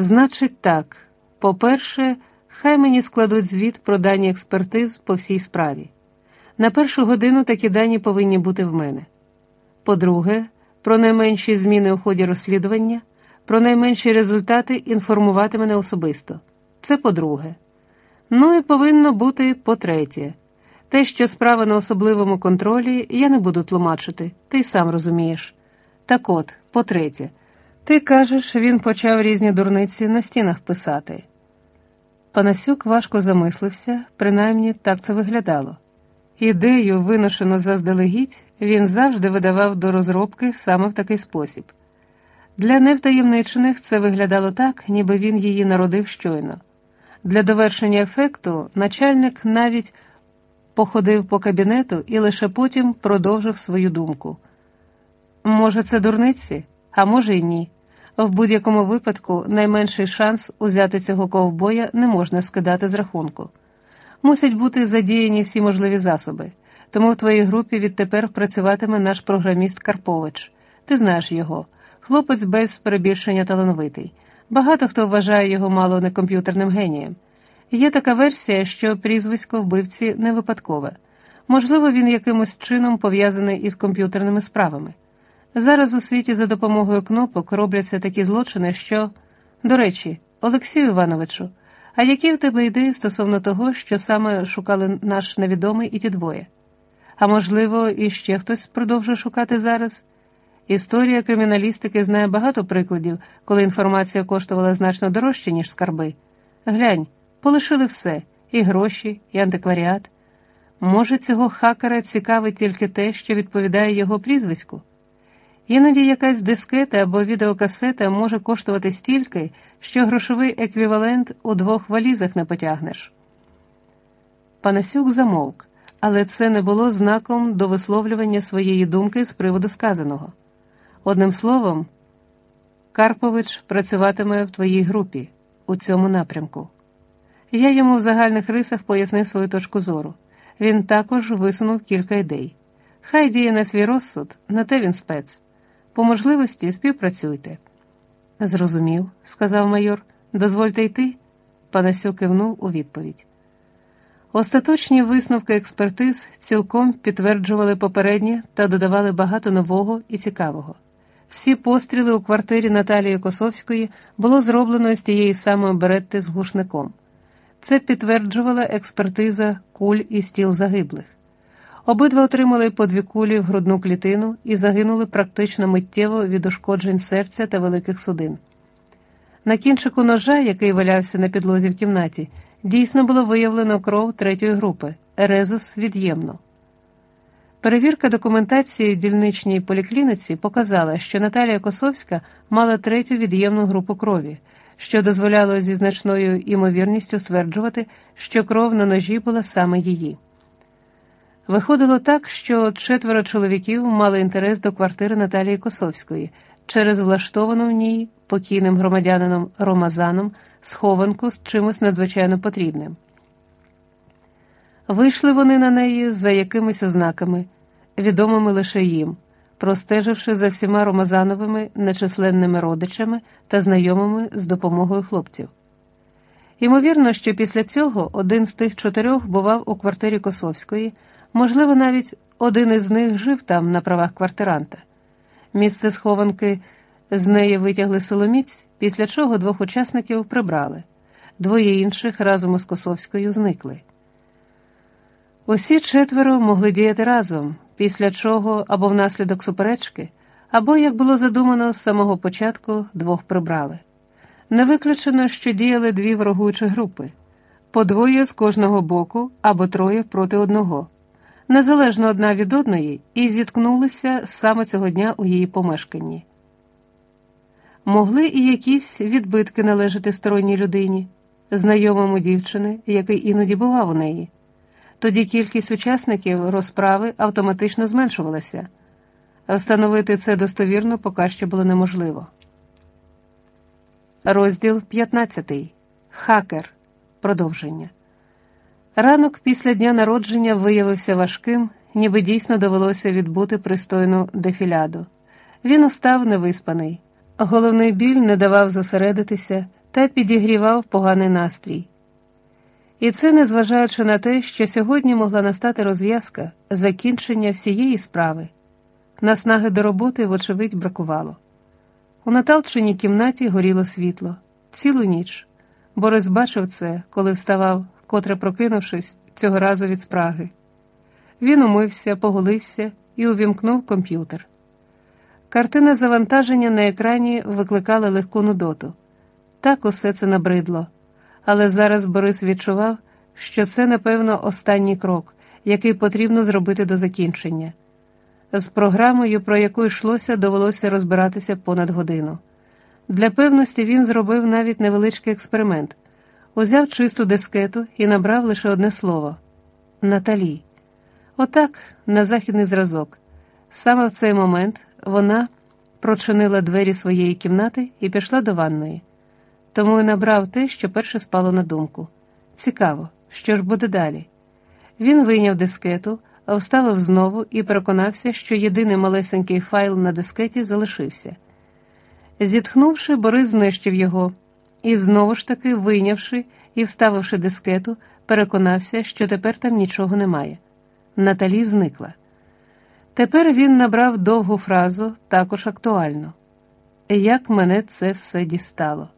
Значить, так. По-перше, хай мені складуть звіт про дані експертиз по всій справі. На першу годину такі дані повинні бути в мене. По-друге, про найменші зміни у ході розслідування, про найменші результати інформувати мене особисто. Це по-друге. Ну і повинно бути по-третє. Те, що справа на особливому контролі, я не буду тлумачити, ти й сам розумієш. Так от, по-третє, ти кажеш, він почав різні дурниці на стінах писати. Панасюк важко замислився, принаймні так це виглядало. Ідею, виношену заздалегідь, він завжди видавав до розробки саме в такий спосіб. Для невтаємничених це виглядало так, ніби він її народив щойно. Для довершення ефекту начальник навіть походив по кабінету і лише потім продовжив свою думку. Може, це дурниці, а може й ні. В будь-якому випадку найменший шанс узяти цього ковбоя не можна скидати з рахунку. Мусять бути задіяні всі можливі засоби, тому в твоїй групі відтепер працюватиме наш програміст Карпович. Ти знаєш його, хлопець без перебільшення талановитий. Багато хто вважає його мало не комп'ютерним генієм. Є така версія, що прізвисько вбивці не випадкове. Можливо, він якимось чином пов'язаний із комп'ютерними справами. Зараз у світі за допомогою кнопок робляться такі злочини, що. До речі, Олексію Івановичу, а які в тебе ідеї стосовно того, що саме шукали наш невідомий і ті двоє? А можливо, і ще хтось продовжує шукати зараз? Історія криміналістики знає багато прикладів, коли інформація коштувала значно дорожче, ніж скарби. Глянь, полишили все і гроші, і антикваріат. Може, цього хакера цікавить тільки те, що відповідає його прізвиську? Іноді якась дискета або відеокасета може коштувати стільки, що грошовий еквівалент у двох валізах не потягнеш. Панасюк замовк, але це не було знаком до висловлювання своєї думки з приводу сказаного. Одним словом, Карпович працюватиме в твоїй групі у цьому напрямку. Я йому в загальних рисах пояснив свою точку зору. Він також висунув кілька ідей. Хай діє на свій розсуд, на те він спец. По можливості співпрацюйте. Зрозумів, сказав майор. Дозвольте йти. Панасюк кивнув у відповідь. Остаточні висновки експертиз цілком підтверджували попередні та додавали багато нового і цікавого. Всі постріли у квартирі Наталії Косовської було зроблено з тієї самої беретти з глушником. Це підтверджувала експертиза куль і стіл загиблих. Обидва отримали по дві кулі в грудну клітину і загинули практично миттєво від ушкоджень серця та великих судин. На кінчику ножа, який валявся на підлозі в кімнаті, дійсно було виявлено кров третьої групи резус від'ємно. Перевірка документації в дільничній поліклініці показала, що Наталія Косовська мала третю від'ємну групу крові, що дозволяло зі значною імовірністю стверджувати, що кров на ножі була саме її. Виходило так, що четверо чоловіків мали інтерес до квартири Наталії Косовської через влаштовану в ній покійним громадянином Ромазаном схованку з чимось надзвичайно потрібним. Вийшли вони на неї за якимись ознаками, відомими лише їм, простеживши за всіма Ромазановими нечисленними родичами та знайомими з допомогою хлопців. Ймовірно, що після цього один з тих чотирьох бував у квартирі Косовської, можливо, навіть один із них жив там на правах квартиранта. Місце схованки з неї витягли силоміць, після чого двох учасників прибрали, двоє інших разом із Косовською зникли. Усі четверо могли діяти разом, після чого або внаслідок суперечки, або, як було задумано з самого початку, двох прибрали. Не виключено, що діяли дві ворогуючі групи по двоє з кожного боку або троє проти одного, незалежно одна від одної, і зіткнулися саме цього дня у її помешканні. Могли і якісь відбитки належати сторонній людині, знайомому дівчини, який іноді бував у неї. Тоді кількість учасників розправи автоматично зменшувалася. Встановити це достовірно поки що було неможливо. Розділ 15. Хакер. Продовження. Ранок після дня народження виявився важким, ніби дійсно довелося відбути пристойну дефіляду. Він устав невиспаний. Головний біль не давав зосередитися, та підігрівав поганий настрій. І це незважаючи на те, що сьогодні могла настати розв'язка, закінчення всієї справи. Наснаги до роботи, вочевидь, бракувало. У Наталчиній кімнаті горіло світло цілу ніч. Борис бачив це, коли вставав, котре прокинувшись, цього разу від спраги. Він умився, поголився і увімкнув комп'ютер. Картина завантаження на екрані викликала легку нудоту. Так усе це набридло. Але зараз Борис відчував, що це, напевно, останній крок, який потрібно зробити до закінчення. З програмою, про яку йшлося, довелося розбиратися понад годину. Для певності він зробив навіть невеличкий експеримент, узяв чисту дискету і набрав лише одне слово Наталі. Отак, на західний зразок. Саме в цей момент вона прочинила двері своєї кімнати і пішла до ванної. Тому й набрав те, що перше спало на думку. Цікаво, що ж буде далі. Він вийняв дискету, вставив знову і переконався, що єдиний малесенький файл на дискеті залишився. Зітхнувши, Борис знищив його і, знову ж таки, вийнявши і вставивши дискету, переконався, що тепер там нічого немає. Наталі зникла. Тепер він набрав довгу фразу, також актуальну. Як мене це все дістало.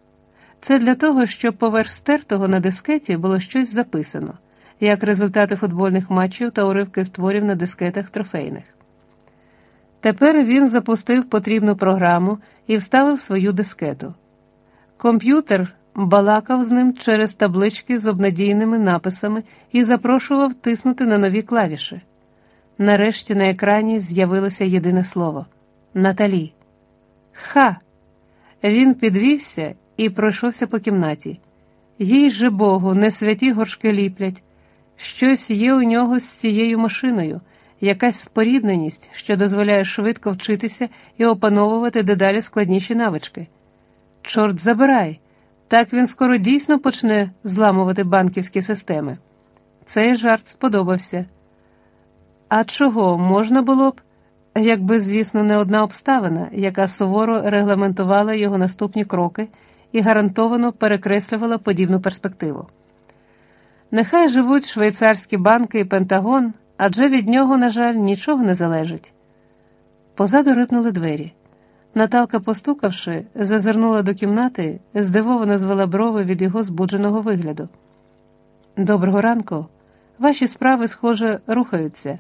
Це для того, щоб поверх стертого на дискеті було щось записано, як результати футбольних матчів та уривки створів на дискетах трофейних. Тепер він запустив потрібну програму і вставив свою дискету. Комп'ютер балакав з ним через таблички з обнадійними написами і запрошував тиснути на нові клавіші. Нарешті на екрані з'явилося єдине слово Наталі. Ха! Він підвівся і пройшовся по кімнаті. Їй же Богу, не святі горшки ліплять. Щось є у нього з цією машиною, якась спорідненість, що дозволяє швидко вчитися і опановувати дедалі складніші навички. Чорт забирай, так він скоро дійсно почне зламувати банківські системи. Цей жарт сподобався. А чого можна було б, якби, звісно, не одна обставина, яка суворо регламентувала його наступні кроки і гарантовано перекреслювала подібну перспективу. Нехай живуть швейцарські банки і Пентагон, адже від нього, на жаль, нічого не залежить. Позаду рипнули двері. Наталка, постукавши, зазирнула до кімнати, здивовано звела брови від його збудженого вигляду. Доброго ранку, ваші справи, схоже, рухаються.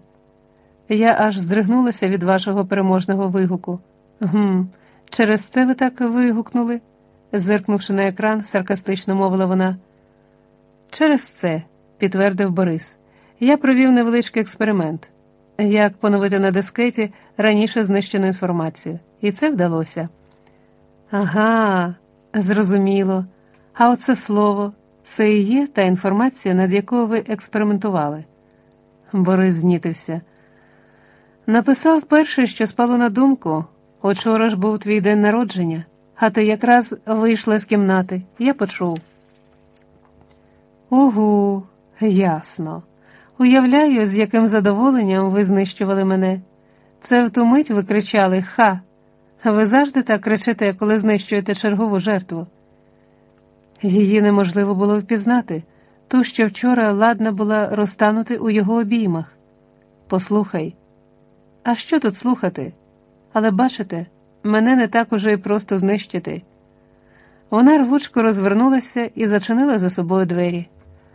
Я аж здригнулася від вашого переможного вигуку. Гм, через це ви так вигукнули? зиркнувши на екран, саркастично мовила вона. Через це, підтвердив Борис, я провів невеличкий експеримент, як поновити на дискеті раніше знищену інформацію, і це вдалося. Ага, зрозуміло. А оце слово, це і є та інформація, над якою ви експериментували. Борис знітився. Написав перше, що спало на думку. Учора ж був твій день народження, а ти якраз вийшла з кімнати, я почув. Угу, ясно. Уявляю, з яким задоволенням ви знищували мене. Це в ту мить ви кричали Ха. Ви завжди так кричите, коли знищуєте чергову жертву. Її неможливо було впізнати, ту, що вчора ладна була розтанути у його обіймах. Послухай, а що тут слухати? Але бачите, мене не так уже й просто знищити. Вона рвучко розвернулася і зачинила за собою двері.